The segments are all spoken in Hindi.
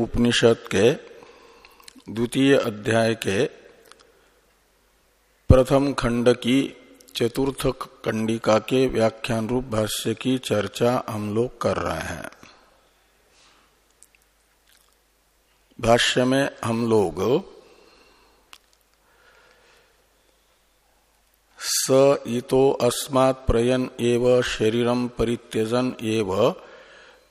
उपनिषद के द्वितीय अध्याय के प्रथम खंड की चतुर्थ कंडिका के व्याख्यान रूप भाष्य की चर्चा हम लोग कर रहे हैं। भाष्य में हम लोग स इतो अस्मात् प्रयन एव शरीरम परित्यजन एव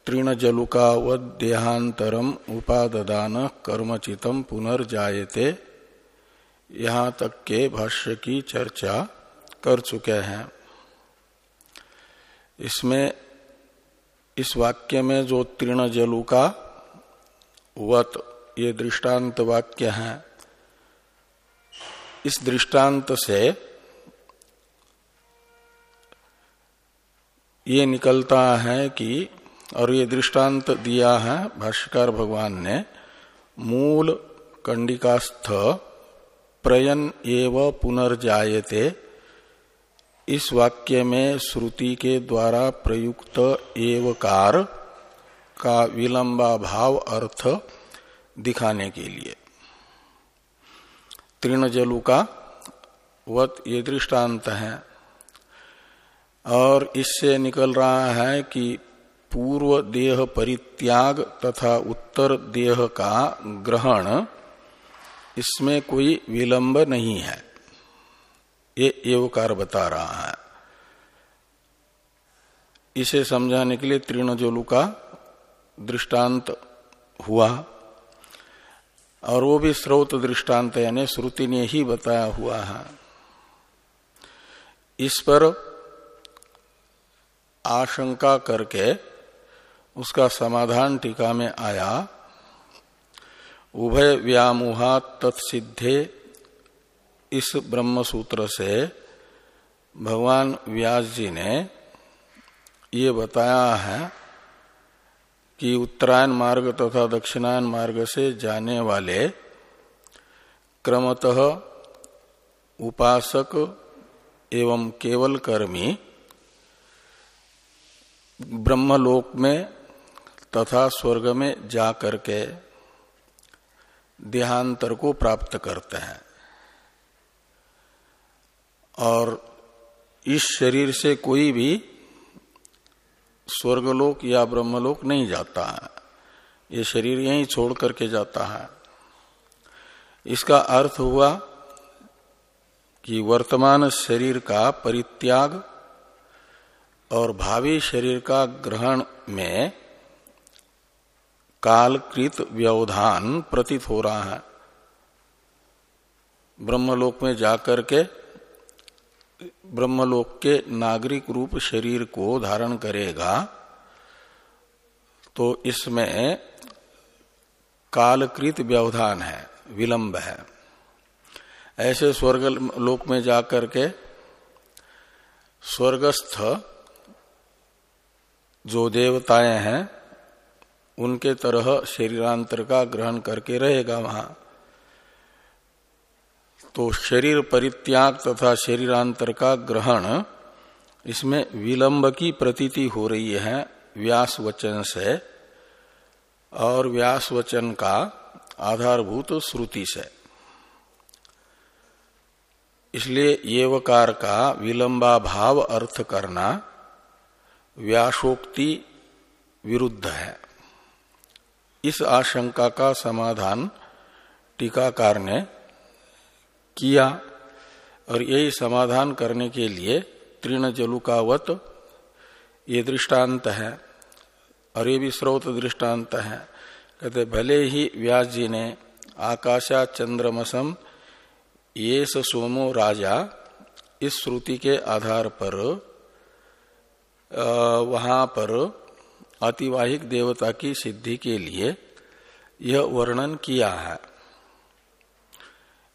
तृणजलुकावत देहांतरम उपादान कर्मचितम पुनर्जायते। यहाँ तक के भाष्य की चर्चा कर चुके हैं। इसमें, इस वाक्य में जो तृण जलु का वत, ये दृष्टांत वाक्य है, इस दृष्टांत से ये निकलता है कि और ये दृष्टांत दिया है भाष्यकार भगवान ने, मूल कंडिकास्थ प्रयन एव पुनर्जायते। इस वाक्य में श्रुति के द्वारा प्रयुक्त एवकार का विलंबा भाव अर्थ दिखाने के लिए। तृण जलु का वत ये दृष्टांत है। और इससे निकल रहा है कि पूर्व देह परित्याग तथा उत्तर देह का ग्रहण, इसमें कोई विलंब नहीं है। ये एवकार बता रहा है। इसे समझाने के लिए तृणजोलु का दृष्टांत हुआ, और वो भी स्रोत दृष्टांत, यानी श्रुति ने ही बताया हुआ है। इस पर आशंका करके उसका समाधान टीका में आया, उभय व्यामुहा तत्सिद्धे, इस ब्रह्म सूत्र से भगवान व्यास जी ने ये बताया है कि उत्तरायण मार्ग तथा दक्षिणायन मार्ग से जाने वाले क्रमतः उपासक एवं केवल कर्मी ब्रह्मलोक में तथा स्वर्ग में जा करके देहांतर को प्राप्त करते हैं। और इस शरीर से कोई भी स्वर्गलोक या ब्रह्मलोक नहीं जाता है। ये शरीर यहीं छोड़ करके जाता है। इसका अर्थ हुआ कि वर्तमान शरीर का परित्याग और भावी शरीर का ग्रहण में कालकृत व्यवधान प्रतीत हो रहा है। ब्रह्मलोक में जाकर के, ब्रह्मलोक के नागरिक रूप शरीर को धारण करेगा तो इसमें कालकृत व्यवधान है, विलंब है। ऐसे स्वर्ग लोक में जाकर के, स्वर्गस्थ जो देवताएँ हैं उनके तरह शरीरांतर का ग्रहण करके रहेगा वहाँ। तो शरीर परित्याग तथा शरीरांतर का ग्रहण, इसमें विलंब की प्रतीति हो रही है, व्यास वचन से, और व्यास वचन का आधारभूत श्रुति से। इसलिए येवकार का विलंबा भाव अर्थ करना व्यासोक्ति विरुद्ध है। इस आशंका का समाधान टीकाकार ने किया और यही समाधान करने के लिए तृण जलुकावत ये दृष्टांत है और ये भी स्रोत दृष्टांत है। कहते, भले ही व्यास जी ने आकाशा चंद्रमसम, ये सोमो राजा, इस श्रुति के आधार पर वहाँ पर अतिवाहिक देवता की सिद्धि के लिए यह वर्णन किया है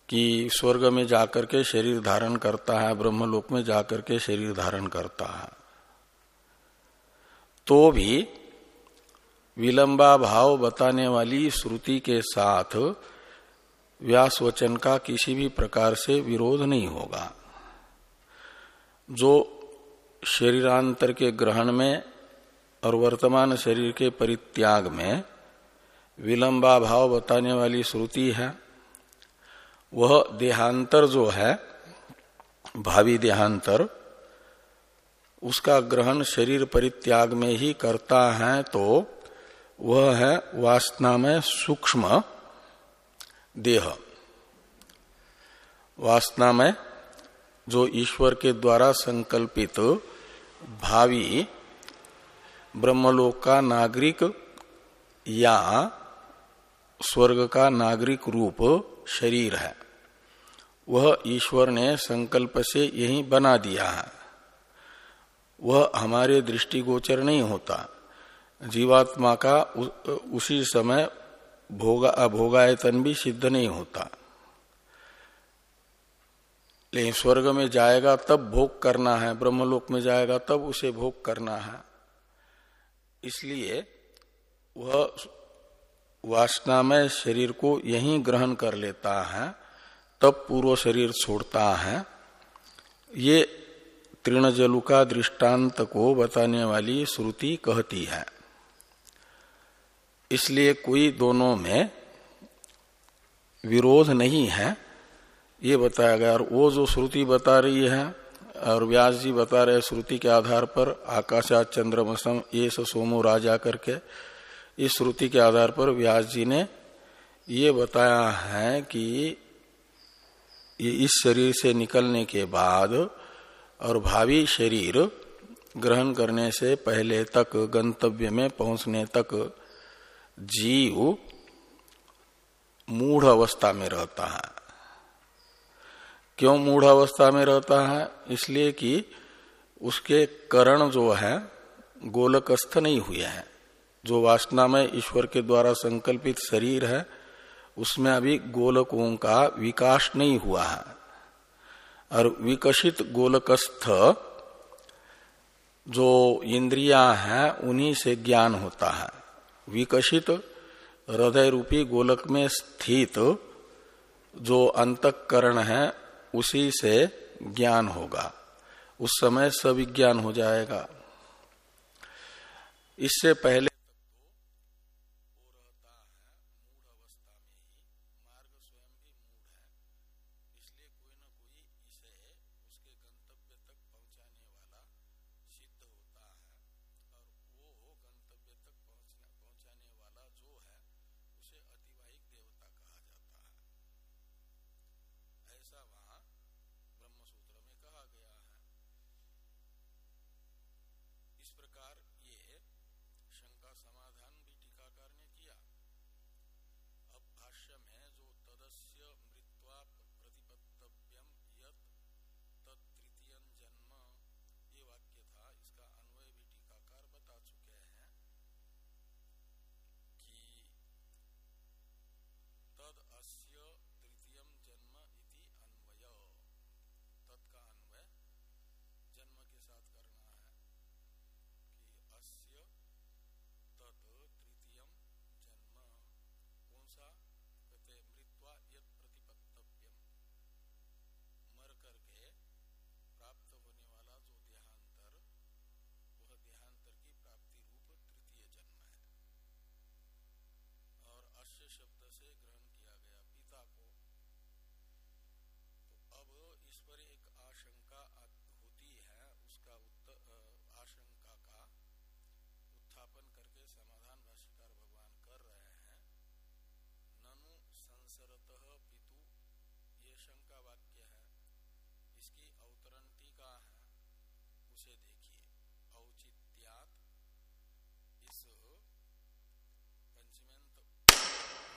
कि स्वर्ग में जाकर के शरीर धारण करता है, ब्रह्मलोक में जाकर के शरीर धारण करता है। तो भी विलंबा भाव बताने वाली श्रुति के साथ व्यास वचन का किसी भी प्रकार से विरोध नहीं होगा। जो शरीरांतर के ग्रहण में और वर्तमान शरीर के परित्याग में विलंबा भाव बताने वाली श्रुति है। वह देहांतर जो है, भावी देहांतर, उसका ग्रहण शरीर परित्याग में ही करता है तो वह है वासना में सूक्ष्म देह। वासना में जो ईश्वर के द्वारा संकल्पित भावी ब्रह्मलोक का नागरिक या स्वर्ग का नागरिक रूप शरीर है। वह ईश्वर ने संकल्प से यही बना दिया है। वह हमारे दृष्टिगोचर नहीं होता। जीवात्मा का उसी समय भोगा, अभोगायतन भी सिद्ध नहीं होता। लेकिन स्वर्ग में जाएगा तब भोग करना है, ब्रह्मलोक में जाएगा तब उसे भोग करना है। इसलिए वह वासना में शरीर को यही ग्रहण कर लेता है, तब पूर्व शरीर छोड़ता है। ये तृणजलु का दृष्टांत को बताने वाली श्रुति कहती है। इसलिए कोई दोनों में विरोध नहीं है, ये बताया गया। और वो जो श्रुति बता रही है और व्यास जी बता रहे श्रुति के आधार पर आकाशा चंद्रमसम, ये सोमो राजा करके, इस श्रुति के आधार पर व्यास जी ने ये बताया है कि ये इस शरीर से निकलने के बाद और भावी शरीर ग्रहण करने से पहले तक, गंतव्य में पहुँचने तक जीव मूढ़ अवस्था में रहता है। क्यों मूढ़ अवस्था में रहता है? इसलिए कि उसके करण जो है, गोलकस्थ नहीं हुए हैं। जो वासना में ईश्वर के द्वारा संकल्पित शरीर है, उसमें अभी गोलकों का विकास नहीं हुआ है। और विकसित गोलकस्थ जो इंद्रिया है, उन्हीं से ज्ञान होता है। विकसित हृदय रूपी गोलक में स्थित जो अंतकरण है उसी से ज्ञान होगा। उस समय सविज्ञान हो जाएगा। इससे पहले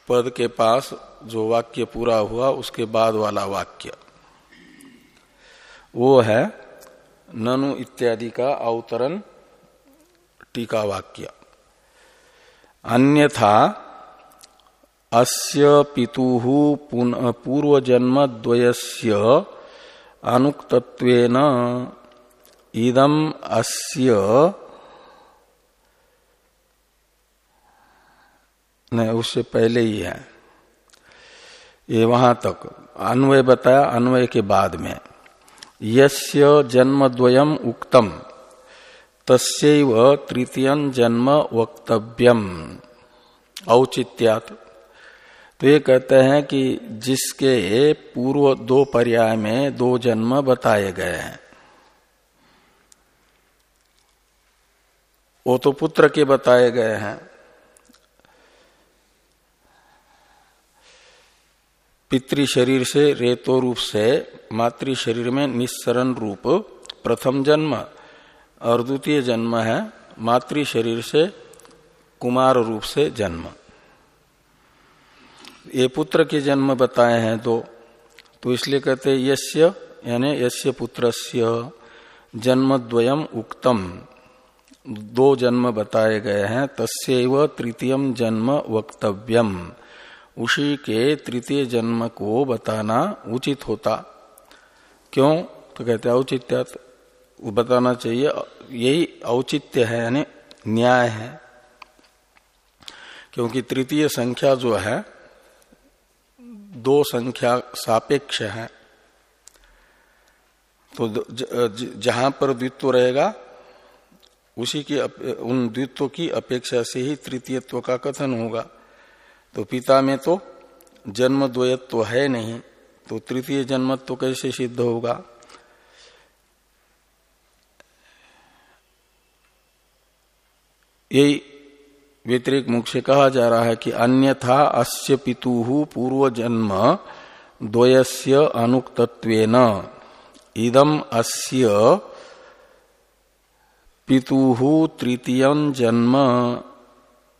पद के पास जो वाक्य पूरा हुआ, उसके बाद वाला वाक्य। वो है, ननु इत्यादि का अवतरण टीका वाक्य। अन्यथा, अस्य पितुः पूर्व जन्म द्वयस्य अनुक्तत्वेन इदम अस्य नहीं उससे पहले ही है। ये वहाँ तक। अन्वय बताया, अन्वय के बाद में। यस्य जन्म द्वयम उक्तम तस्व तृतीय जन्म वक्तव्यम। औचित्यात। तो ये कहते हैं कि जिसके पूर्व दो पर्याय में दो जन्म बताए गए हैं। वो तो पुत्र के बताए गए हैं। पितृ शरीर से रेतो रूप से, मातृ शरीर में निस्सरण रूप, प्रथम जन्म और द्वितीय जन्म है, मातृ शरीर से कुमार रूप से जन्म। ये पुत्र के जन्म बताए हैं दो। तो इसलिए कहते यस्य, यानी यस्य पुत्रस्य जन्मद्वयम उक्तम। दो जन्म बताए गए हैं तस्व तृतीय जन्म वक्तव्यम। उसी के तृतीय जन्म को बताना उचित होता। क्यों? तो कहते औचित्यात बताना चाहिए, यही औचित्य है, यानी न्याय है। क्योंकि तृतीय संख्या जो है, दो संख्या सापेक्ष है। तो जहाँ पर द्वित्व रहेगा, उसी की उन द्वित्व की अपेक्षा से ही तृतीयत्व का कथन होगा। तो पिता में तो जन्म द्वयत्व तो है नहीं तो तृतीय जन्मत्व तो कैसे सिद्ध होगा? यही व्यतिरिक मुख से कहा जा रहा है कि अन्यथा अस्य पितु पूर्व जन्म द्वयस्य अनुक्तत्वेन। इदम अस्य पितु तृतीय जन्म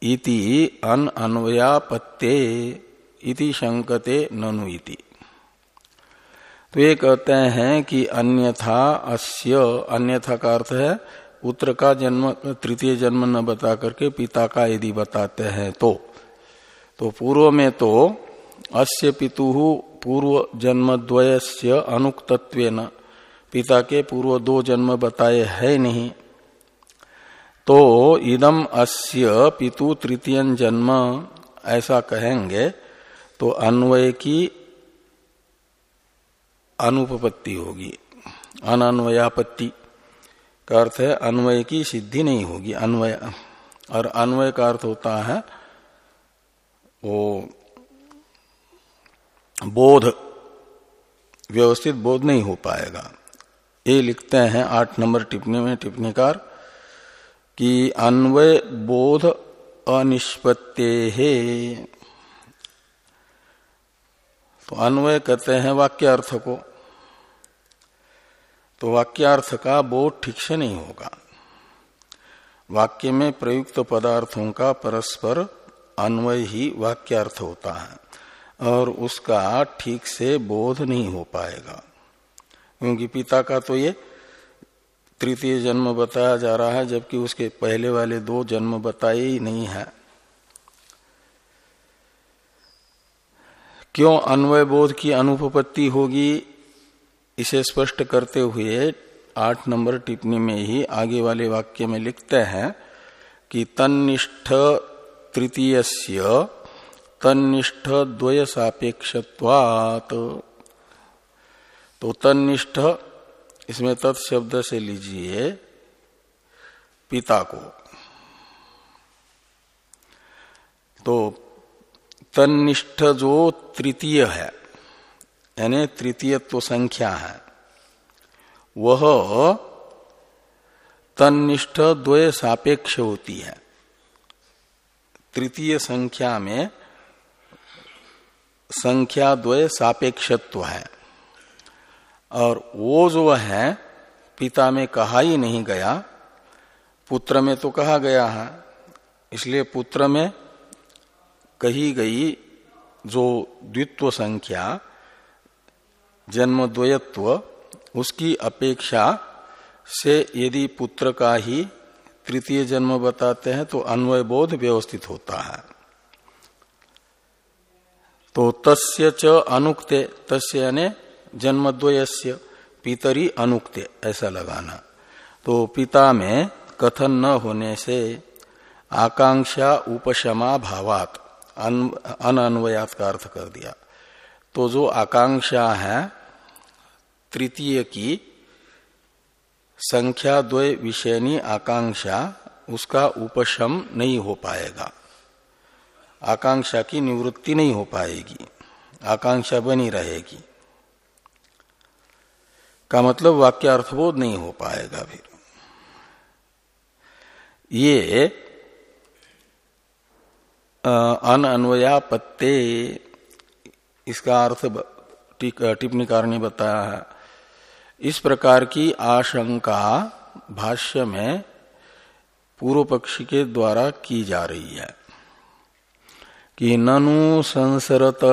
इति अन अन्वयापत्ते इति शंकते ननु इति। तो ये कहते हैं कि अन्यथा अस्य, अन्यथा का अर्थ है, पुत्र का जन्म, तृतीय जन्म न बता करके पिता का यदि बताते हैं तो। तो पूर्व में तो अस्य पितु पूर्व जन्म द्वयस्य अनुक्तत्व पिता के पूर्व दो जन्म बताए है नहीं। तो इदम अस्य पितु तृतीय जन्म, ऐसा कहेंगे तो अन्वय की अनुपपत्ति होगी। अनन्वयापत्ति का अर्थ है, अन्वय की सिद्धि नहीं होगी, अन्वय। और अन्वय का अर्थ होता है, वो बोध, व्यवस्थित बोध नहीं हो पाएगा। ये लिखते हैं आठ नंबर टिप्पणी में, टिप्पणीकार। कि अन्वय बोध अनिष्पत्ते है। तो अन्वय कहते हैं वाक्य अर्थ को। तो वाक्यार्थ का बोध ठीक से नहीं होगा। वाक्य में प्रयुक्त पदार्थों का परस्पर अन्वय ही वाक्यार्थ होता है और उसका ठीक से बोध नहीं हो पाएगा। क्योंकि पिता का तो ये तृतीय जन्म बताया जा रहा है, जबकि उसके पहले वाले दो जन्म बताए ही नहीं है। क्यों अन्वय बोध की अनुपपत्ति होगी, इसे स्पष्ट करते हुए आठ नंबर टिप्पणी में ही आगे वाले वाक्य में लिखते हैं कि तन्निष्ठ तृतीय तन्निष्ठ द्वय सापेक्षत्वात तो तन्निष्ठ इसमें तत्शब्द से लीजिए पिता को। तो तन्निष्ठ जो तृतीय है, यानी तृतीयत्व संख्या है। वह तन्निष्ठ द्वय सापेक्ष होती है। तृतीय संख्या में संख्या द्वय सापेक्षत्व है। और वो जो है, पिता में कहा ही नहीं गया, पुत्र में तो कहा गया है। इसलिए पुत्र में कही गई जो द्वित्व संख्या जन्म द्वयत्व उसकी अपेक्षा से यदि पुत्र का ही तृतीय जन्म बताते हैं तो अन्वय बोध व्यवस्थित होता है। तो तस्य च अनुक्ते, तस्य यानी जन्मद्वयस्य पितरी अनुक्ते, ऐसा लगाना। तो पिता में कथन न होने से आकांक्षा उपशमा भावात अनन्वयात का अर्थ कर दिया। तो जो आकांक्षा है, तृतीय की संख्या द्वय विषयनी आकांक्षा, उसका उपशम नहीं हो पाएगा। आकांक्षा की निवृत्ति नहीं हो पाएगी। आकांक्षा बनी रहेगी। का मतलब वाक्य अर्थबोध नहीं हो पाएगा फिर। ये अन अन्वयापत्ते इसका अर्थ टिप्पणीकार ने बताया है। इस प्रकार की आशंका भाष्य में पूर्व पक्षी के द्वारा की जा रही है कि ननु संसरत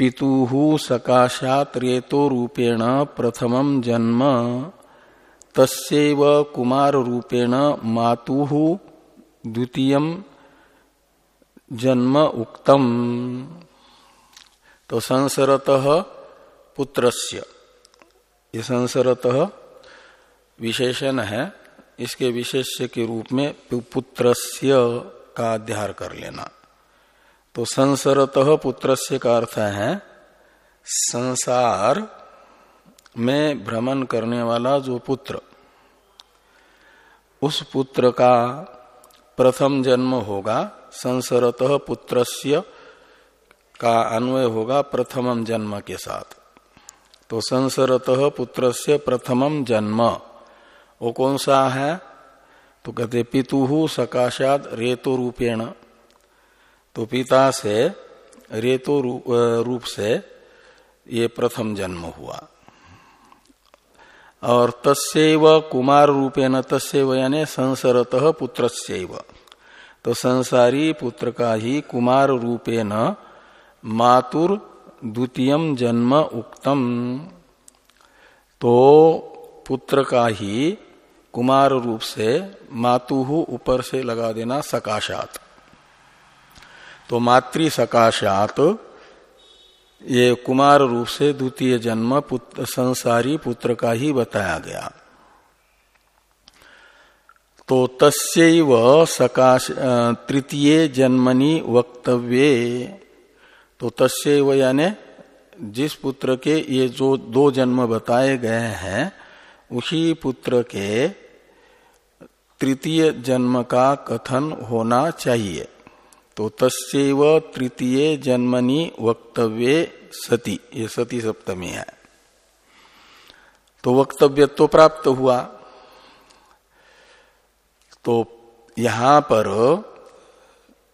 पितु सकाशात रेतो रूपेण प्रथम जन्म। तस्व कुमार रूपेण मातु द्वितीय जन्म उक्तम। तो संसरत पुत्रस्य। ये संसरत विशेषण है। इसके विशेष्य के रूप में पुत्रस्य का अध्यार कर लेना। तो संसरत पुत्रस्य का अर्थ है, संसार में भ्रमण करने वाला जो पुत्र। उस पुत्र का प्रथम जन्म होगा, संसरत पुत्रस्य का अन्वय होगा प्रथमम जन्म के साथ। तो संसरत पुत्र से प्रथमम जन्म। वो कौन सा है? तो कहते पितु सकाशात रेतो रूपेण तो पिता से, रेतो रूप से ये प्रथम जन्म हुआ। और तस्व कुमार रूपेण तस्व यानी संसरत पुत्र तो संसारी पुत्र का ही कुमार रूपेण मातुर द्वितीय जन्म उक्तम। तो पुत्र का ही कुमार रूप से मातुहु ऊपर से लगा देना सकाशात। तो मातृ सकाशात। ये कुमार रूप से द्वितीय जन्म पुत्र, संसारी पुत्र का ही बताया गया। तो तस्व सकाश तृतीय जन्मनि वक्तव्ये। तो तस्व यानी जिस पुत्र के ये जो दो जन्म बताए गए हैं, उसी पुत्र के तृतीय जन्म का कथन होना चाहिए। तो तस्व तृतीय जन्मनि वक्तव्य सती। ये सती सप्तमी है। तो वक्तव्य तो प्राप्त हुआ। तो यहाँ पर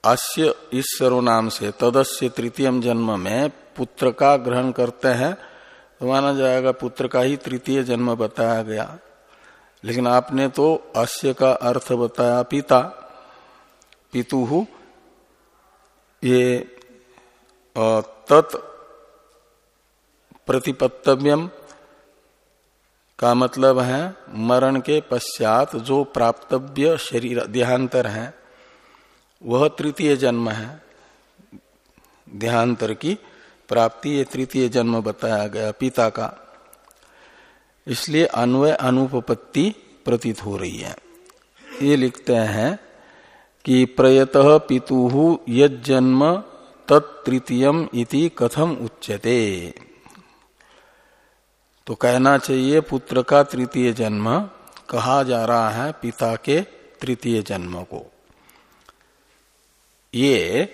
अस्य इस सर्वनाम से तदस्य तृतीय जन्म में पुत्र का ग्रहण करते हैं। तो माना जाएगा पुत्र का ही तृतीय जन्म बताया गया। लेकिन आपने तो अस्य का अर्थ बताया पिता। पितु ये तत् प्रतिपत्तव्यम का मतलब है मरण के पश्चात जो प्राप्तव्य शरीर, देहांतर है, वह तृतीय जन्म है। देहांतर की प्राप्ति ये तृतीय जन्म बताया गया पिता का। इसलिए अन्वय अनुपपत्ति प्रतीत हो रही है। ये लिखते हैं कि प्रयत पितु यज्जन्म तत्तृतीयम इति कथम उच्यते। तो कहना चाहिए, पुत्र का तृतीय जन्म कहा जा रहा है पिता के तृतीय जन्म को। ये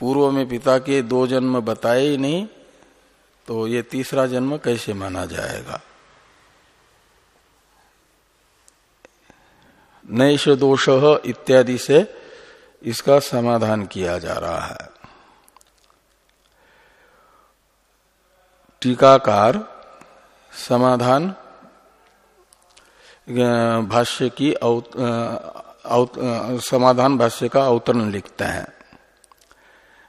पूर्व में पिता के दो जन्म बताए ही नहीं तो ये तीसरा जन्म कैसे माना जाएगा? नैश दोष इत्यादि से इसका समाधान किया जा रहा है। टीकाकार समाधान भाष्य की आउत, आउत, समाधान भाष्य का अवतरण लिखते हैं।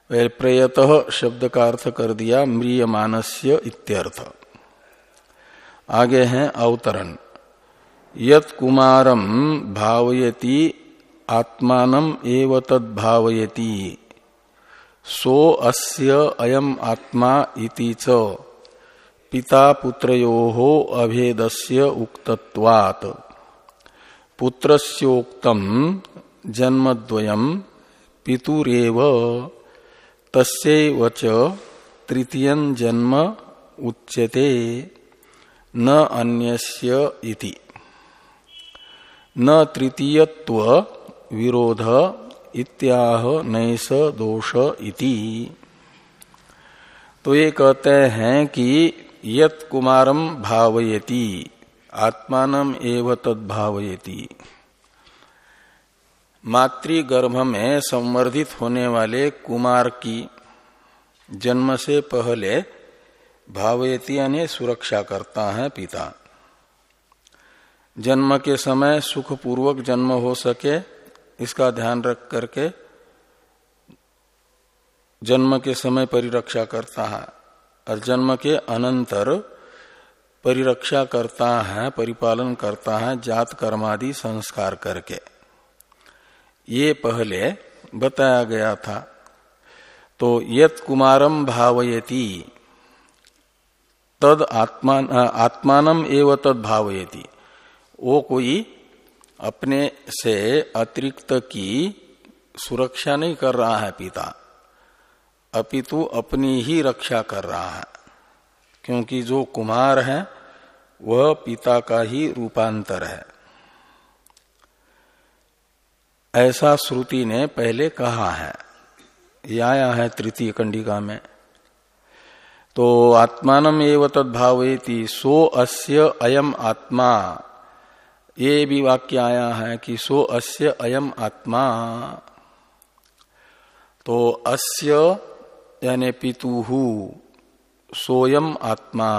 प्रयत शब्द का अर्थ कर दिया म्रियमानस्य इत्यर्थ। आगे हैं अवतरण। यत कुमारम भावयति आत्मान एव तद भावयति सो अस्य अयम आत्मा इति च। पिता पुत्रयो अभेदस्य उक्तत्वात्। पुत्रस्योक्तम जन्मद्वयम पितुरेव। तस्व तृतीय जन्म उच्यते। न अन्यस्य इति। न तृतीयत्व विरोध इत्याह नैस दोष इति। तो ये कहते हैं कि यत कुमारम भावयति, आत्मान एव तद भावयति मातृगर्भ में संवर्धित होने वाले कुमार की जन्म से पहले भावयती यानी सुरक्षा करता है पिता। जन्म के समय सुखपूर्वक जन्म हो सके इसका ध्यान रख करके जन्म के समय परिरक्षा करता है। और जन्म के अनंतर परिरक्षा करता है, परिपालन करता है, जात कर्मादि संस्कार करके। ये पहले बताया गया था। तो यत कुमारम भावयति, तद आत्मान, आत्मानम एवं तद भावयति वो कोई अपने से अतिरिक्त की सुरक्षा नहीं कर रहा है पिता। अपितु अपनी ही रक्षा कर रहा है, क्योंकि जो कुमार है, वह पिता का ही रूपांतर है। ऐसा श्रुति ने पहले कहा है। यह आया है तृतीय कंडिका में। तो आत्मान एवं तदभावेति सो अस्य अयम आत्मा। ये भी वाक्य आया है कि सो अस्य अयम आत्मा। तो अस्य यानी पितु सोयम आत्मा।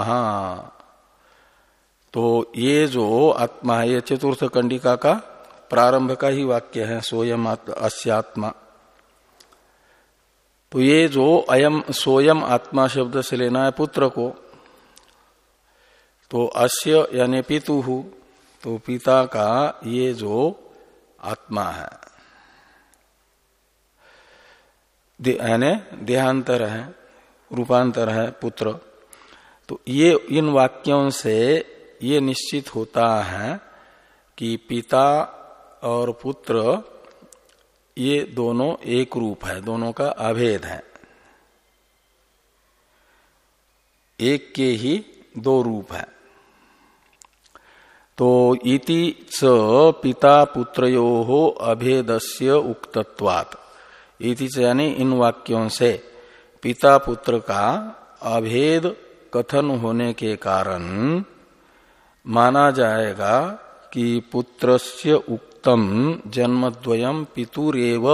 तो ये जो आत्मा है, ये चतुर्थ कंडिका का प्रारंभ का ही वाक्य है, सोयम अस्यात्मा तो ये जो अयम, सोयम आत्मा शब्द से लेना है पुत्र को तो अस्य यानी पितु तो पिता का ये जो आत्मा है यानी देहांतर है, रूपांतर है पुत्र तो ये इन वाक्यों से ये निश्चित होता है कि पिता और पुत्र ये दोनों एक रूप है, दोनों का अभेद है। एक के ही दो रूप है। तो इति च पिता पुत्रो हो अभेदस्य उक्तत्वात्। इति यानी इन वाक्यों से पिता पुत्र का अभेद कथन होने के कारण माना जाएगा कि पुत्रस्य उक्तम जन्मद्वयम पितुरेव।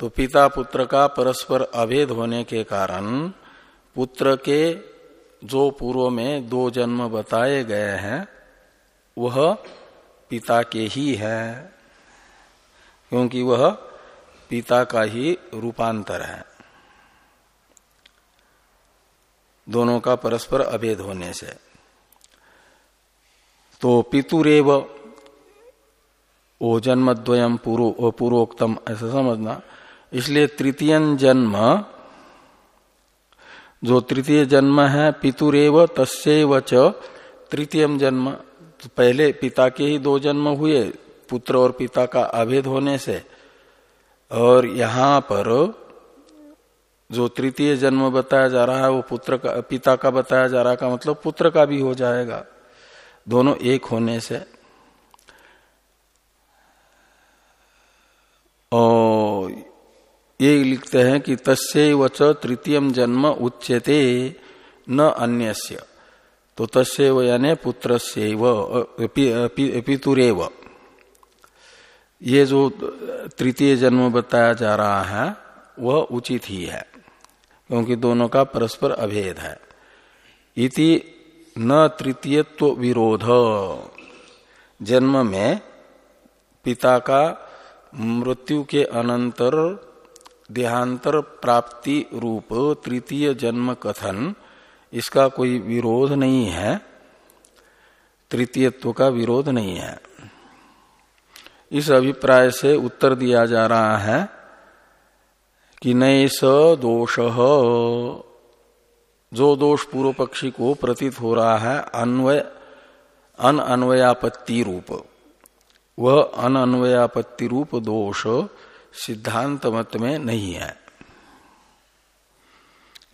तो पिता पुत्र का परस्पर अभेद होने के कारण पुत्र के जो पूर्व में दो जन्म बताए गए हैं, वह पिता के ही है, क्योंकि वह पिता का ही रूपांतर है। दोनों का परस्पर अभेद होने से। तो पितुरेव वो जन्मद्वयम पूर्वोक्तम, ऐसा समझना। इसलिए तृतीय जन्म जो तृतीय जन्म है, पितुरेव तस्व च। तृतीय जन्म, पहले पिता के ही दो जन्म हुए, पुत्र और पिता का अभेद होने से। और यहाँ पर जो तृतीय जन्म बताया जा रहा है, वो पुत्र का, पिता का बताया जा रहा का मतलब पुत्र का भी हो जाएगा। दोनों एक होने से। और ये लिखते हैं कि तस्व तृतीय जन्म उच्यते, न अन्यस्य। तो तस्व यानी पुत्र पितुरेव। ये जो तृतीय जन्म बताया जा रहा है, वह उचित ही है, क्योंकि दोनों का परस्पर अभेद है। इति न तृतीयत्व विरोध। जन्म में पिता का मृत्यु के अनंतर देहांतर प्राप्ति रूप तृतीय जन्म कथन, इसका कोई विरोध नहीं है। तृतीयत्व का विरोध नहीं है। इस अभिप्राय से उत्तर दिया जा रहा है कि नए स दोष। जो दोष पूर्व पक्षी को प्रतीत हो रहा है, अन्वय अन अन्वयापत्ति रूप। वह अन अन्वयापत्ति रूप दोष सिद्धांत मत में नहीं है।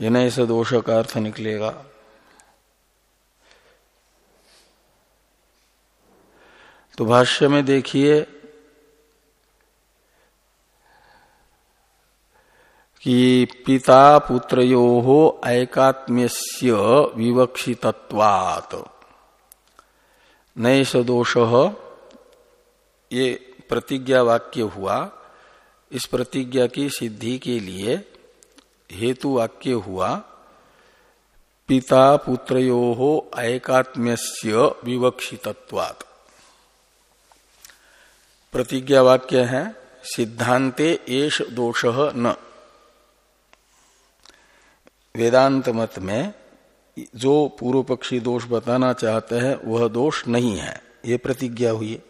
इन्हें ऐसे दोष का अर्थ निकलेगा। तो भाष्य में देखिए कि पिता पुत्रो ऐकात्म्य विवक्षितवात नैष दोष ये प्रतिज्ञा वाक्य हुआ। इस प्रतिज्ञा की सिद्धि के लिए हेतु वाक्य हुआ, पिता पुत्रो हो ऐकात्म्य विवक्षितत्वात्। प्रतिज्ञा वाक्य है, सिद्धांते एष दोष न। वेदांत मत में जो पूर्व पक्षी दोष बताना चाहते हैं, वह दोष नहीं है। ये प्रतिज्ञा हुई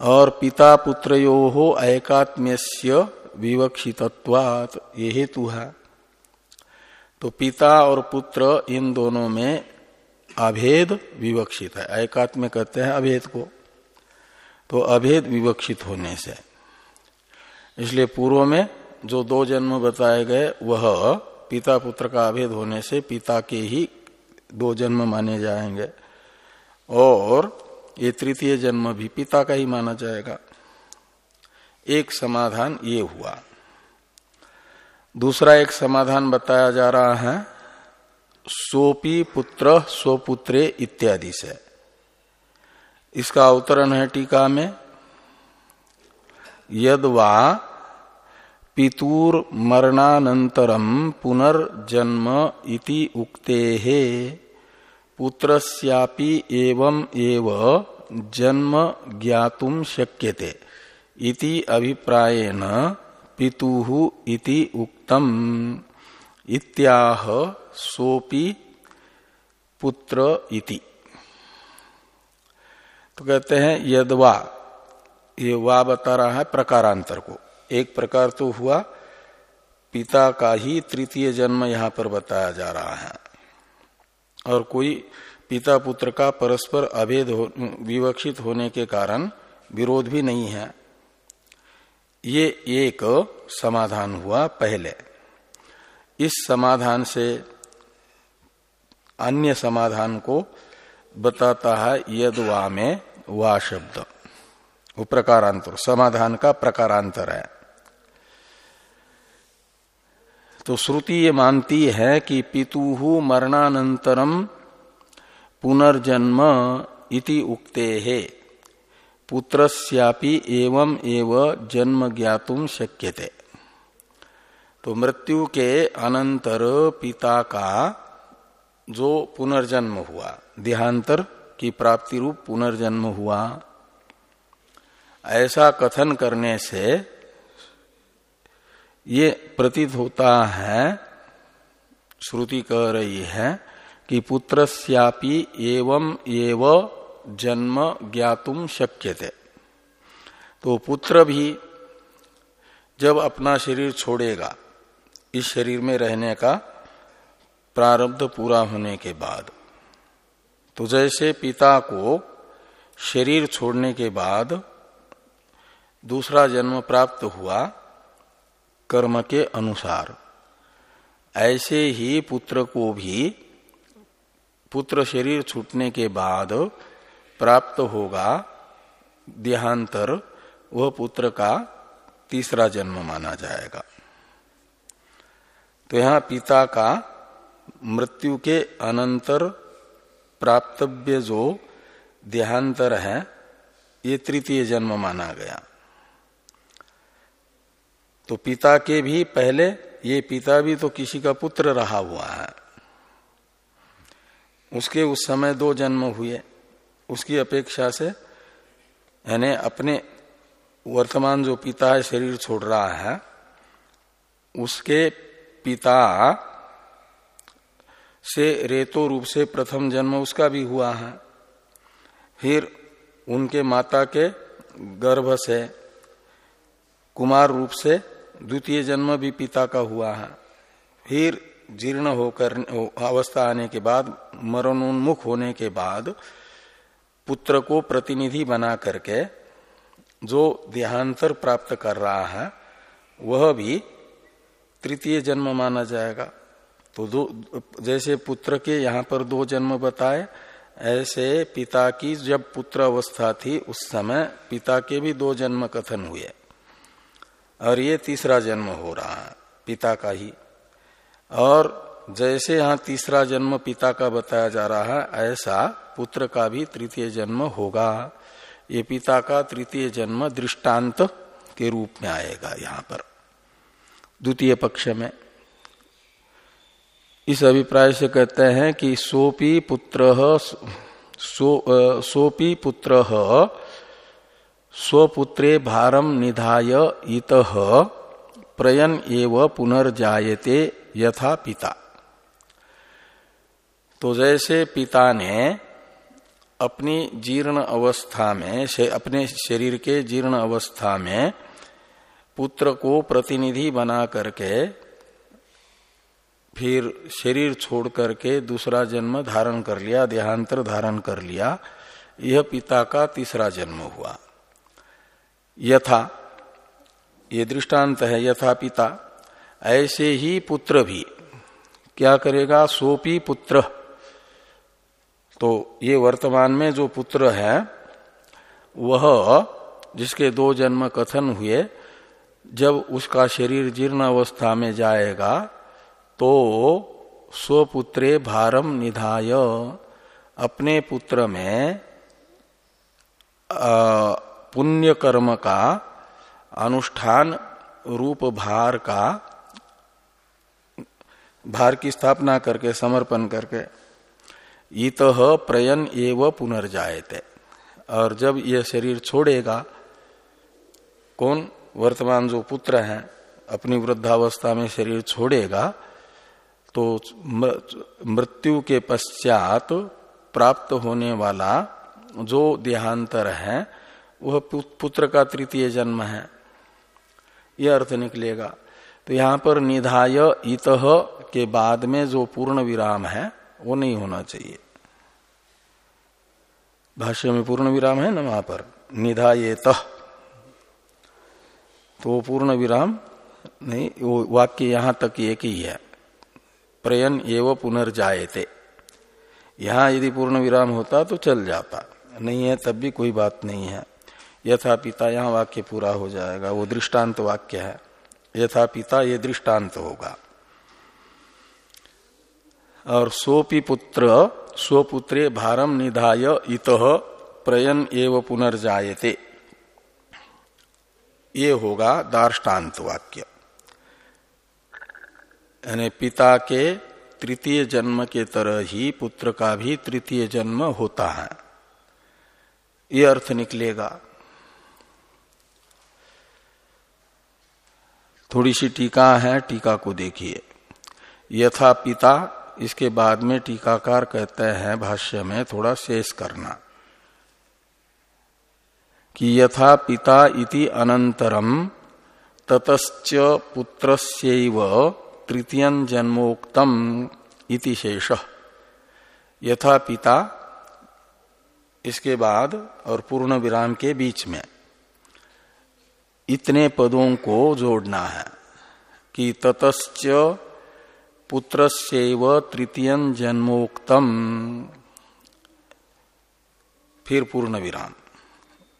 और पिता पुत्रो हो ऐकात्म्य विवक्षितत्वात, ये हेतु है। तो पिता और पुत्र इन दोनों में अभेद विवक्षित है। एकात्म कहते हैं अभेद को। तो अभेद विवक्षित होने से। इसलिए पूर्व में जो दो जन्म बताए गए, वह पिता पुत्र का अभेद होने से पिता के ही दो जन्म माने जाएँगे। और ये तृतीय जन्म भी पिता का ही माना जाएगा। एक समाधान ये हुआ। दूसरा एक समाधान बताया जा रहा है, सोपी पुत्र स्वपुत्रे इत्यादि से। इसका अवतरण है टीका में पितुर मरणानंतरम पुनर्जन्म इति उक्ते हे। पुत्रस्यापि एवं एव जन्म ज्ञातुम शक्यते इति अभिप्रायेण पितुः इति उक्तम। इत्याह सोपि पुत्र इति। तो कहते हैं, यदवा। ये वा बता रहा है प्रकारांतर को। एक प्रकार तो हुआ, पिता का ही तृतीय जन्म यहाँ पर बताया जा रहा है। और कोई पिता पुत्र का परस्पर अभेद हो, विवक्षित होने के कारण विरोध भी नहीं है। ये एक समाधान हुआ पहले। इस समाधान से अन्य समाधान को बताता है यदवा में वा शब्द। वो प्रकारांतर समाधान का प्रकारांतर है। तो श्रुति ये मानती है कि पितु मरणानंतरम पुनर्जन्म इति उक्ते है। पुत्रस्यापि एवं एव जन्म ज्ञातुम शक्यते। तो मृत्यु के अनंतर पिता का जो पुनर्जन्म हुआ, देहांतर की प्राप्ति रूप पुनर्जन्म हुआ, ऐसा कथन करने से ये प्रतीत होता है, श्रुति कह रही है, कि पुत्रस्यापि एवं एव जन्म ज्ञातुम शक्य थे तो पुत्र भी जब अपना शरीर छोड़ेगा, इस शरीर में रहने का प्रारब्ध पूरा होने के बाद तो जैसे पिता को शरीर छोड़ने के बाद दूसरा जन्म प्राप्त हुआ कर्म के अनुसार। ऐसे ही पुत्र को भी पुत्र शरीर छूटने के बाद प्राप्त होगा देहांतर, वह पुत्र का तीसरा जन्म माना जाएगा। तो यहाँ पिता का मृत्यु के अनंतर प्राप्तव्य जो देहांतर है, ये तृतीय जन्म माना गया। तो पिता के भी पहले, ये पिता भी तो किसी का पुत्र रहा हुआ है। उसके उस समय दो जन्म हुए। उसकी अपेक्षा से, यानी अपने वर्तमान जो पिता है, शरीर छोड़ रहा है, उसके पिता से रेतो रूप से प्रथम जन्म उसका भी हुआ है। फिर उनके माता के गर्भ से, कुमार रूप से द्वितीय जन्म भी पिता का हुआ है। फिर जीर्ण होकर, अवस्था आने के बाद, मरणोन्मुख होने के बाद, पुत्र को प्रतिनिधि बना करके जो देहांतर प्राप्त कर रहा है, वह भी तृतीय जन्म माना जाएगा। तो दो, जैसे पुत्र के यहाँ पर दो जन्म बताए, ऐसे पिता की जब पुत्र अवस्था थी, उस समय पिता के भी दो जन्म कथन हुए। और ये तीसरा जन्म हो रहा है पिता का ही। और जैसे यहाँ तीसरा जन्म पिता का बताया जा रहा है ऐसा पुत्र का भी तृतीय जन्म होगा। ये पिता का तृतीय जन्म दृष्टांत के रूप में आएगा यहाँ पर। द्वितीय पक्ष में इस अभिप्राय से कहते हैं कि सोपी पुत्र सो, सोपी पुत्र स्वपुत्रे भारम निधाय इत प्रयन एव पुनर्जायते यथा पिता। तो जैसे पिता ने अपनी जीर्ण अवस्था में अपने शरीर के जीर्ण अवस्था में पुत्र को प्रतिनिधि बना करके फिर शरीर छोड़ करके दूसरा जन्म धारण कर लिया, देहांतर धारण कर लिया, यह पिता का तीसरा जन्म हुआ। यथा, ये दृष्टांत है, यथा पिता, ऐसे ही पुत्र भी। क्या करेगा? सोपी पुत्र। तो ये वर्तमान में जो पुत्र है, वह, जिसके दो जन्म कथन हुए, जब उसका शरीर जीर्ण अवस्था में जाएगा तो स्वपुत्रे भारम निधाय। अपने पुत्र में पुण्य कर्म का, अनुष्ठान रूप भार का, भार की स्थापना करके, समर्पण करके, इत प्रयन एव पुनर्जायते। और जब यह शरीर छोड़ेगा, कौन? वर्तमान जो पुत्र है, अपनी वृद्धावस्था में शरीर छोड़ेगा तो मृत्यु के पश्चात प्राप्त होने वाला जो देहांतर है वह पुत्र का तृतीय जन्म है। यह अर्थ निकलेगा। तो यहाँ पर निधाय इत के बाद में जो पूर्ण विराम है, वो नहीं होना चाहिए। भाष्य में पूर्ण विराम है ना वहाँ पर? निधाएत तो वो पूर्ण विराम नहीं, वो वाक्य यहाँ तक एक ही है। प्रयन एव पुनर्जाएते यहाँ यदि पूर्ण विराम होता तो चल जाता। नहीं है तब भी कोई बात नहीं है। यथा पिता, यहाँ वाक्य पूरा हो जाएगा। वो दृष्टांत वाक्य है। यथा पिता, ये दृष्टांत होगा। और सोपी पुत्र स्वपुत्रे भारम निधाय इत प्रयन एव पुनर्जाते ये होगा दार्टान्त वाक्य। यानी पिता के तृतीय जन्म के तरह ही पुत्र का भी तृतीय जन्म होता है। ये अर्थ निकलेगा। थोड़ी सी टीका है, टीका को देखिए। यथा पिता, इसके बाद में टीकाकार कहते हैं भाष्य में थोड़ा शेष करना। कि यथा पिता इति अनंतरम ततश्च पुत्रस्यैव तृतीय जन्मोक्तम इति शेष। यथा पिता, इसके बाद और पूर्ण विराम के बीच में। इतने पदों को जोड़ना है कि ततश्च पुत्र तृतीय जन्मोक्तम। फिर पूर्ण विराम,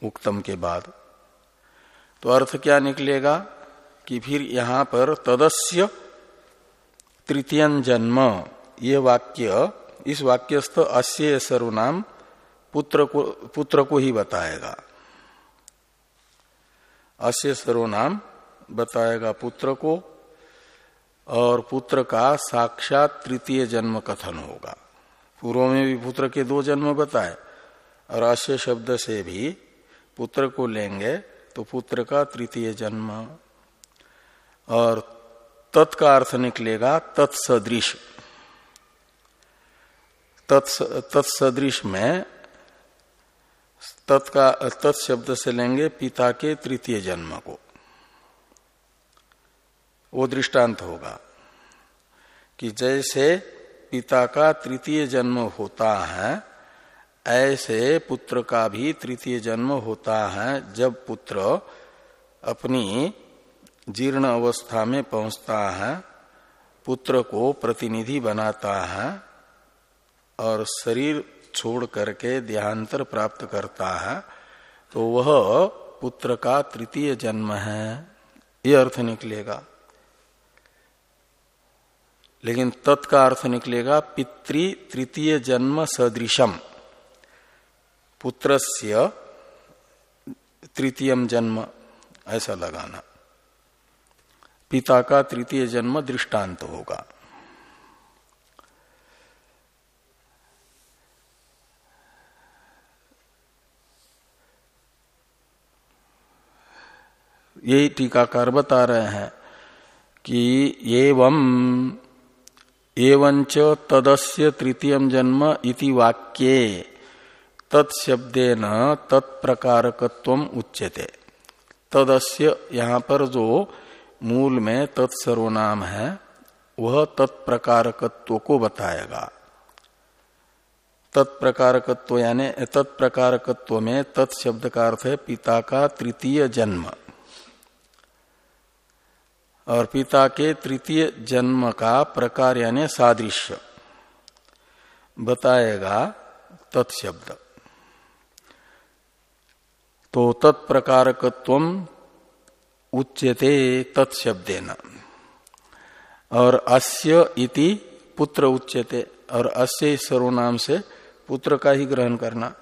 उक्तम के बाद। तो अर्थ क्या निकलेगा कि फिर यहाँ पर तदस्य तृतीय जन्म, ये वाक्य, इस वाक्यस्थ अस्य सर्वनाम पुत्र को पुत्र को ही बताएगा। अस्य सर्वनाम बताएगा पुत्र को, और पुत्र का साक्षात तृतीय जन्म कथन होगा। पूर्व में भी पुत्र के दो जन्म बताए, और अश्य शब्द से भी पुत्र को लेंगे तो पुत्र का तृतीय जन्म। और तत्का अर्थ निकलेगा तत्सदृश। तत्सदृश में तत्का तत्शब्द से लेंगे पिता के तृतीय जन्म को। वो दृष्टांत होगा कि जैसे पिता का तृतीय जन्म होता है, ऐसे पुत्र का भी तृतीय जन्म होता है जब पुत्र अपनी जीर्ण अवस्था में पहुँचता है, पुत्र को प्रतिनिधि बनाता है और शरीर छोड़ करके देहांतर प्राप्त करता है तो वह पुत्र का तृतीय जन्म है। ये अर्थ निकलेगा। लेकिन तत्का अर्थ निकलेगा, पितृ तृतीय जन्म सदृशम। पुत्रस्य तृतीयम जन्म, ऐसा लगाना। पिता का तृतीय जन्म दृष्टांत होगा। यही टीकाकार बता रहे हैं कि एवं, एवंच तदस्य तृतीय जन्म इति वाक्ये, तत्शब्देन तत्प्रकारकत्व उच्यते। तदस्य यहाँ पर जो मूल में तत्सर्वनाम है, वह तत्प्रकारकत्व को बताएगा। तत्प्रकारकत्व यानी तत्प्रकारकत्व में तत्शब्द का अर्थ है पिता का तृतीय जन्म। और पिता के तृतीय जन्म का प्रकार यानी सादृश्य। बताएगा तत्शब्द। तो तत्प्रकारकत्व उच्यते तत्शब्देन। और अस्य इति पुत्र उच्यते। और अस्य सर्वनाम से पुत्र का ही ग्रहण करना।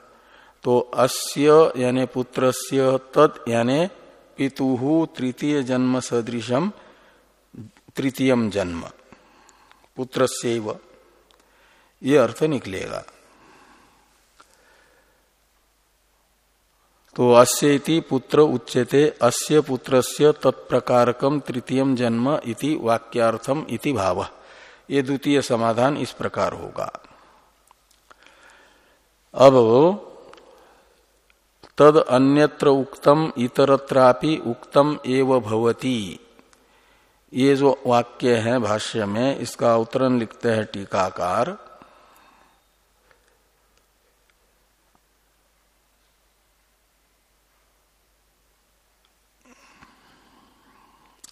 तो अस्य यानी पुत्रस्य तत् यानी पितु तृतीय जन्म सदृशम तृतीयम जन्म। पुत्र से ये अर्थ निकलेगा। तो अस्य पुत्र उच्यते, अस्य पुत्रस्य तत्प्रकारकम तृतीयम जन्म इति वाक्यार्थम इति भाव। ये द्वितीय समाधान इस प्रकार होगा। अब तद अन्यत्र उक्तम, इतरत्रापि उक्तम एव भवती। ये जो वाक्य है भाष्य में, इसका उत्तरण लिखते हैं टीकाकार।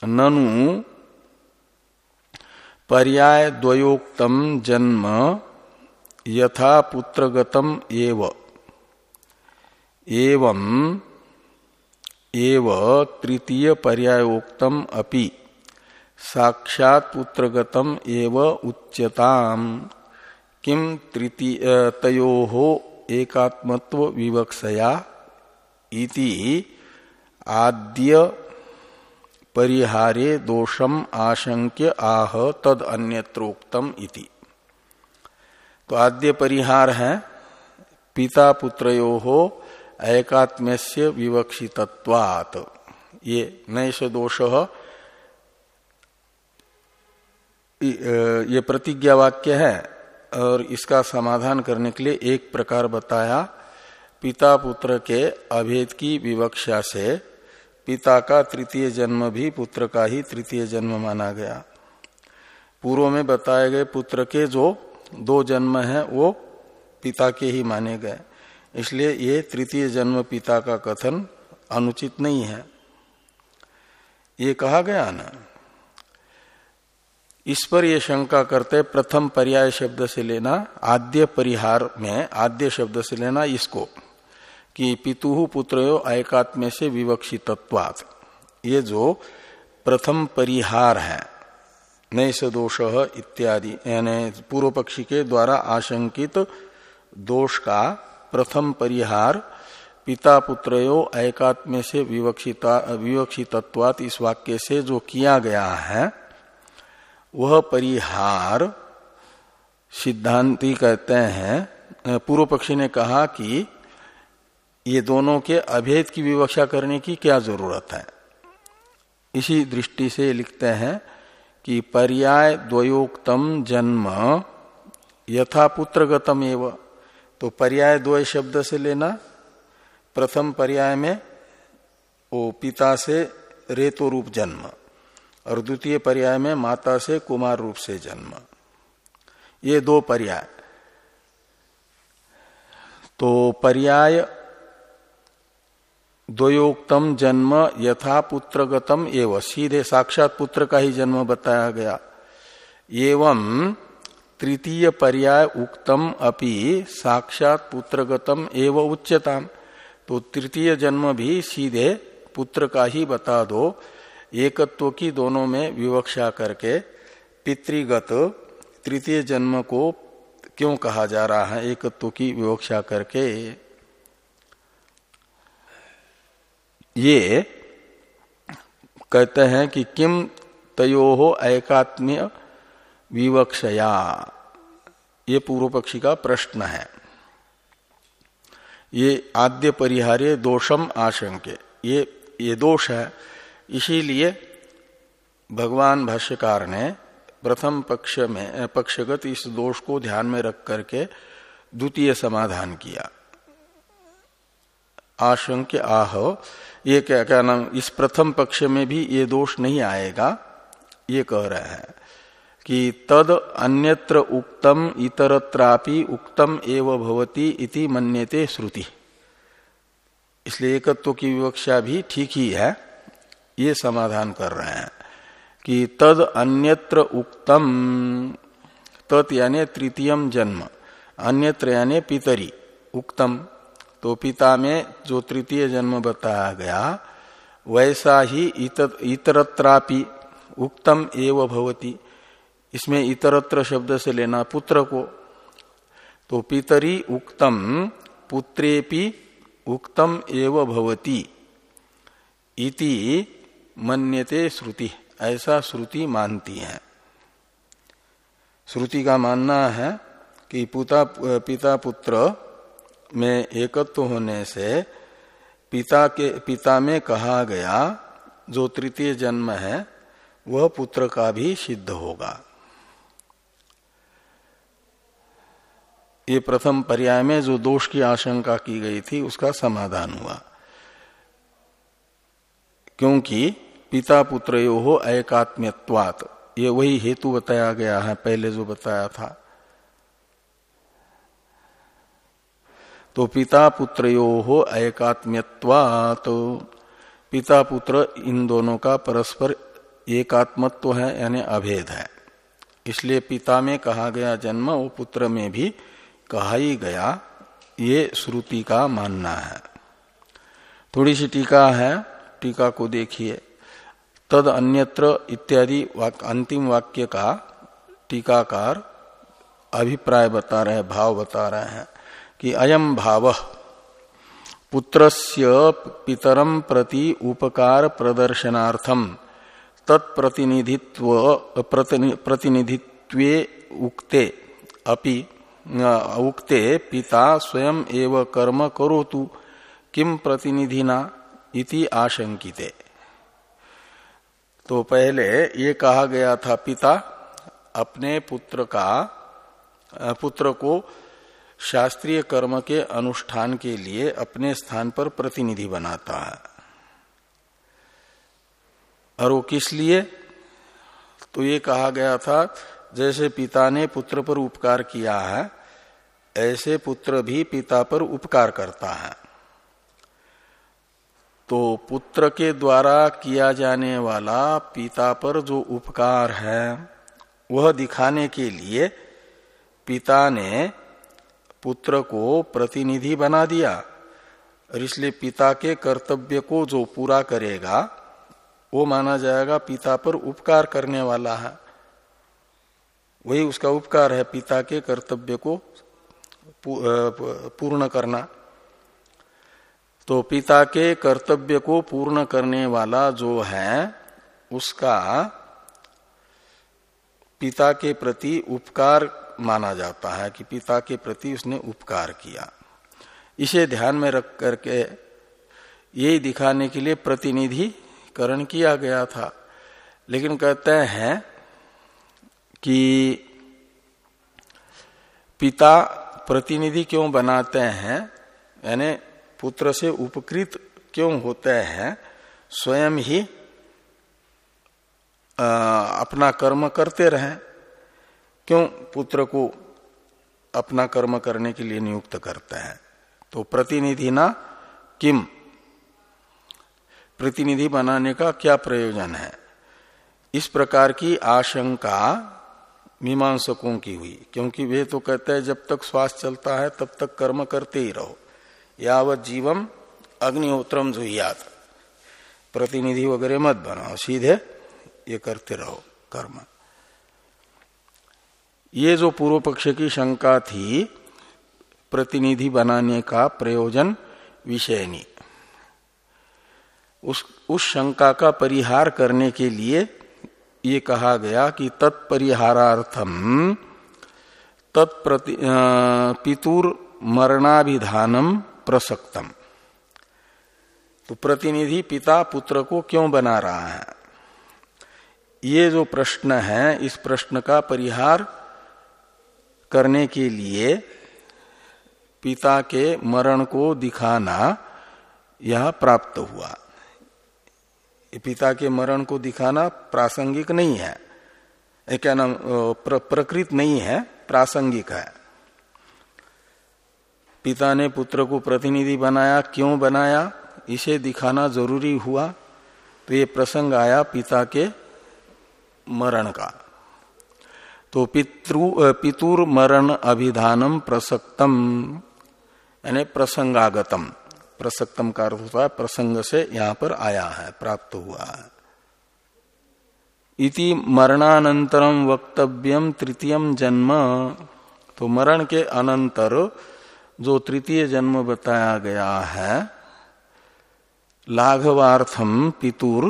ननु पर्याय द्वयोक्तम जन्म यथा पुत्रगतम एव। एवं एव तृतीय पर्यायोक्तम अपि। साक्षात पुत्रगतम एव उच्यताम। किम तृतीय तयो हो एकात्मत्व विवक्षया इति आद्य परिहारे दोषम आशंक्य आह तद अन्यत्रोक्तम इति। तो आद्य परिहार है, पिता पुत्रो हो एकात्म्य विवक्षितत्वात्। ये नैश दोष ये प्रतिज्ञा वाक्य है और इसका समाधान करने के लिए एक प्रकार बताया पिता पुत्र के अभेद की विवक्षा से पिता का तृतीय जन्म भी पुत्र का ही तृतीय जन्म माना गया। पूर्व में बताए गए पुत्र के जो दो जन्म है, वो पिता के ही माने गए। इसलिए ये तृतीय जन्म पिता का कथन अनुचित नहीं है। ये कहा गया ना? इस पर यह शंका करते, प्रथम पर्याय शब्द से लेना, आद्य परिहार में, आद्य शब्द से लेना इसको, कि पितु पुत्र एकात्म्य से विवक्षितत्वात्। ये जो प्रथम परिहार है नैस दोष इत्यादि, यानी पूर्व पक्षी के द्वारा आशंकित दोष का प्रथम परिहार, पिता पुत्र एकात्म्य से विवक्षिता, विवक्षितत्वात् इस वाक्य से जो किया गया है वह परिहार सिद्धांति कहते हैं। पूर्व पक्षी ने कहा कि ये दोनों के अभेद की विवक्षा करने की क्या ज़रूरत है। इसी दृष्टि से लिखते हैं कि पर्याय द्वयोक्तम जन्म यथा पुत्रगतम एव। तो पर्याय द्वय शब्द से लेना, प्रथम पर्याय में वो पिता से रेतो रूप जन्म। और द्वितीय पर्याय में माता से कुमार रूप से जन्म। ये दो पर्याय। तो पर्याय, द्वयोक्तम जन्म यथा पुत्रगतम एवं। सीधे साक्षात पुत्र का ही जन्म बताया गया। एवं तृतीय पर्याय उक्तम अपि साक्षात पुत्रगतम एवं उच्चताम तो तृतीय जन्म भी सीधे पुत्र का ही बता दो। एकत्व की दोनों में विवक्षा करके पितृगत तृतीय जन्म को क्यों कहा जा रहा है? एकत्व की विवक्षा करके ये कहते हैं कि किम तयो हो एकात्म्य विवक्षया। ये पूर्व पक्षी का प्रश्न है। ये आद्य परिहार्य दोषम आशंके। ये ये दोष है इसीलिए भगवान भाष्यकार ने प्रथम पक्ष में पक्षगत इस दोष को ध्यान में रख करके द्वितीय समाधान किया। आशंक्य आह, ये क्या क्या नाम, इस प्रथम पक्ष में भी ये दोष नहीं आएगा? ये कह रहे हैं कि तद अन्यत्र उक्तम इतरत्रापि उक्तम एव भवती इति मन्यते श्रुति। इसलिए एकत्व की विवक्षा भी ठीक ही है। ये समाधान कर रहे हैं कि तद अन्यत्र उक्तम तत् यानी तृतीयम जन्म अन्यत्र यानी पितरी उक्तम। तो पिता में जो तृतीय जन्म बताया गया वैसा ही इतर, इतरत्रापि उक्तम एव भवती। इसमें इतरत्र शब्द से लेना पुत्र को। तो पितरी उक्तम पुत्रेपि उक्तम एव भवती। इति मन्यते श्रुति, ऐसा श्रुति मानती है। श्रुति का मानना है कि पुता, पिता पुत्र में एकत्व होने से पिता के, पिता में कहा गया जो तृतीय जन्म है, वह पुत्र का भी सिद्ध होगा। ये प्रथम पर्याय में जो दोष की आशंका की गई थी, उसका समाधान हुआ। क्योंकि पिता पुत्र यो हो एकात्म्यवात ये वही हेतु बताया गया है, पहले जो बताया था। तो पिता पुत्रो हो एकात्म्यवात तो पिता पुत्र इन दोनों का परस्पर एकात्मत्व है, यानी अभेद है। इसलिए पिता में कहा गया जन्म, वो पुत्र में भी कहा ही गया, ये श्रुति का मानना है। थोड़ी सी टीका है, टीका को देखिए। तद अन्यत्र इत्यादि वाक, अंतिम वाक्य का टीकाकार अभिप्राय बता रहे भाव बता रहे हैं कि अयम भाव पुत्रस्य पितरम प्रति उपकार प्रदर्शनार्थम तत्प्रतिनिधित्व प्रतिनिधित्वे उक्ते अपि उक्ते पिता स्वयं एव कर्म करोतु किम प्रतिनिधिना इति आशंकिते। तो पहले ये कहा गया था, पिता अपने पुत्र का पुत्र को शास्त्रीय कर्म के अनुष्ठान के लिए अपने स्थान पर प्रतिनिधि बनाता है। और वो किस लिए? तो ये कहा गया था, जैसे पिता ने पुत्र पर उपकार किया है, ऐसे पुत्र भी पिता पर उपकार करता है। तो पुत्र के द्वारा किया जाने वाला पिता पर जो उपकार है, वह दिखाने के लिए पिता ने पुत्र को प्रतिनिधि बना दिया। और इसलिए पिता के कर्तव्य को जो पूरा करेगा, वो माना जाएगा पिता पर उपकार करने वाला है। वही उसका उपकार है पिता के कर्तव्य को पूर्ण करना। तो पिता के कर्तव्य को पूर्ण करने वाला जो है, उसका पिता के प्रति उपकार माना जाता है कि पिता के प्रति उसने उपकार किया। इसे ध्यान में रख करके यही दिखाने के लिए प्रतिनिधिकरण किया गया था। लेकिन कहते हैं कि पिता प्रतिनिधि क्यों बनाते हैं? यानी पुत्र से उपकृत क्यों होते हैं? स्वयं ही आ, अपना कर्म करते रहें। क्यों पुत्र को अपना कर्म करने के लिए नियुक्त करते हैं? तो प्रतिनिधि ना किम? प्रतिनिधि बनाने का क्या प्रयोजन है? इस प्रकार की आशंका मीमांसकों की हुई क्योंकि वे तो कहते हैं जब तक श्वास चलता है तब तक कर्म करते ही रहो। यावत जीवम अग्निहोत्रम जुहियात। प्रतिनिधि वगैरह मत बनाओ, सीधे ये करते रहो, कर्म। ये जो पूर्व पक्ष की शंका थी, प्रतिनिधि बनाने का प्रयोजन विषयनी उस उस शंका का परिहार करने के लिए ये कहा गया कि तत्परिहारार्थम तत्प्रति पितुर मरणाभिधानम प्रसक्तम। तो प्रतिनिधि पिता पुत्र को क्यों बना रहा है? ये जो प्रश्न है इस प्रश्न का परिहार करने के लिए पिता के मरण को दिखाना यह प्राप्त हुआ। पिता के मरण को दिखाना प्रासंगिक नहीं है। क्या नाम प्र, प्रकृत नहीं है प्रासंगिक है। पिता ने पुत्र को प्रतिनिधि बनाया, क्यों बनाया, इसे दिखाना ज़रूरी हुआ तो ये प्रसंग आया पिता के मरण का। तो पितृ पितुर मरण अभिधानम प्रसक्तम, यानी प्रसंगागतम। प्रसक्तम का अर्थ होता है, प्रसंग से यहाँ पर आया है, प्राप्त हुआ है। इति मरणानंतरम वक्तव्यम तृतीयम जन्म तो मरण के अनंतर जो तृतीय जन्म बताया गया है लाघवार्थम पितुर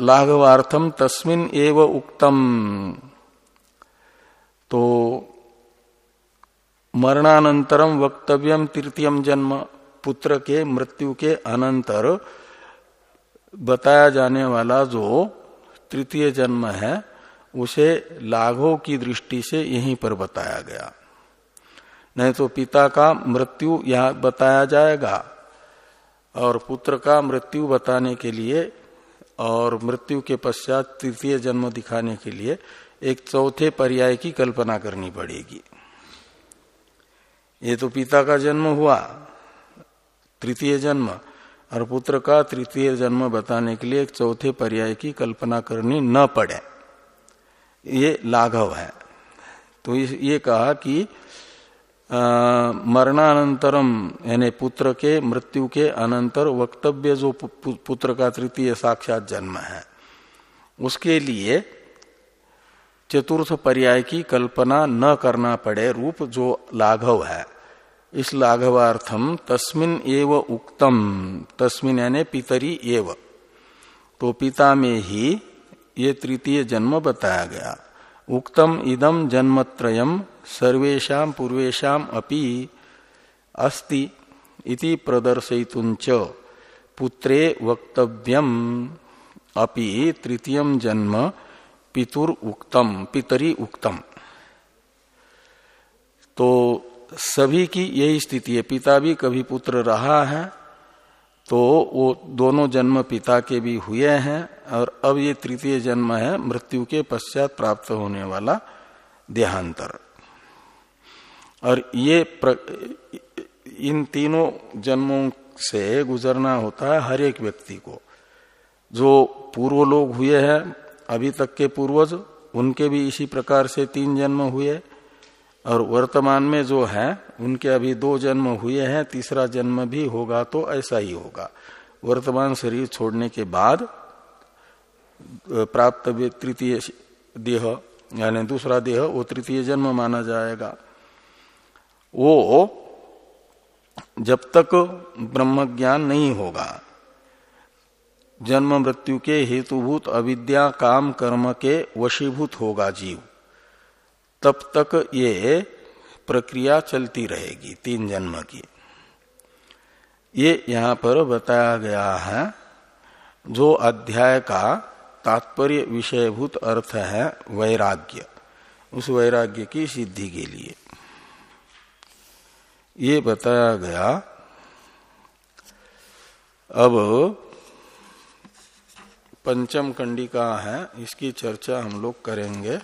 लाघवार्थम तस्मिन एव उक्तम। तो मरणानंतरम वक्तव्यम तृतीयम जन्म पुत्र के मृत्यु के अनंतर बताया जाने वाला जो तृतीय जन्म है, उसे लाघव की दृष्टि से यहीं पर बताया गया। नहीं तो पिता का मृत्यु यहाँ बताया जाएगा और पुत्र का मृत्यु बताने के लिए और मृत्यु के पश्चात तृतीय जन्म दिखाने के लिए एक चौथे पर्याय की कल्पना करनी पड़ेगी। ये तो पिता का जन्म हुआ, तृतीय जन्म, और पुत्र का तृतीय जन्म बताने के लिए एक चौथे पर्याय की कल्पना करनी न पड़े। ये लाघव है। तो ये कहा कि मरणानंतरम, यानी पुत्र के, मृत्यु के अनंतर वक्तव्य जो पुत्र का तृतीय साक्षात जन्म है। उसके लिए चतुर्थ पर्याय की कल्पना न करना पड़े रूप जो लाघव है। इस लाघवार्थम तस्मिन एव उक्तम, तस्मिन यानी पितरी एव। तो पिता में ही ये तृतीय जन्म बताया गया। उक्तम इदम जन्मत्रयम सर्वेशा पूर्वेशा अपि अस्ति इति प्रदर्शयितुंच पुत्रे वक्तव्यम। अपि तृतीय जन्म पितुर उक्तम, पितरी उक्तम। तो सभी की यही स्थिति है, पिता भी कभी पुत्र रहा है तो वो दोनों जन्म पिता के भी हुए हैं, और अब ये तृतीय जन्म है, मृत्यु के पश्चात प्राप्त होने वाला देहांतर। और ये प्र, इन तीनों जन्मों से गुजरना होता है हर एक व्यक्ति को। जो पूर्व लोग हुए हैं अभी तक के पूर्वज उनके भी इसी प्रकार से तीन जन्म हुए। और वर्तमान में जो है उनके अभी दो जन्म हुए हैं तीसरा जन्म भी होगा तो ऐसा ही होगा। वर्तमान शरीर छोड़ने के बाद प्राप्त तृतीय देह यानी दूसरा देह वो तृतीय जन्म माना जाएगा। वो जब तक ब्रह्म ज्ञान नहीं होगा, जन्म मृत्यु के हेतुभूत अविद्या काम कर्म के वशीभूत होगा जीव। तब तक ये प्रक्रिया चलती रहेगी तीन जन्म की। ये यहाँ पर बताया गया है, जो अध्याय का तात्पर्य विषयभूत अर्थ है वैराग्य, उस वैराग्य की सिद्धि के लिए। ये बताया गया अब पंचम कंडिका है इसकी चर्चा हम लोग करेंगे।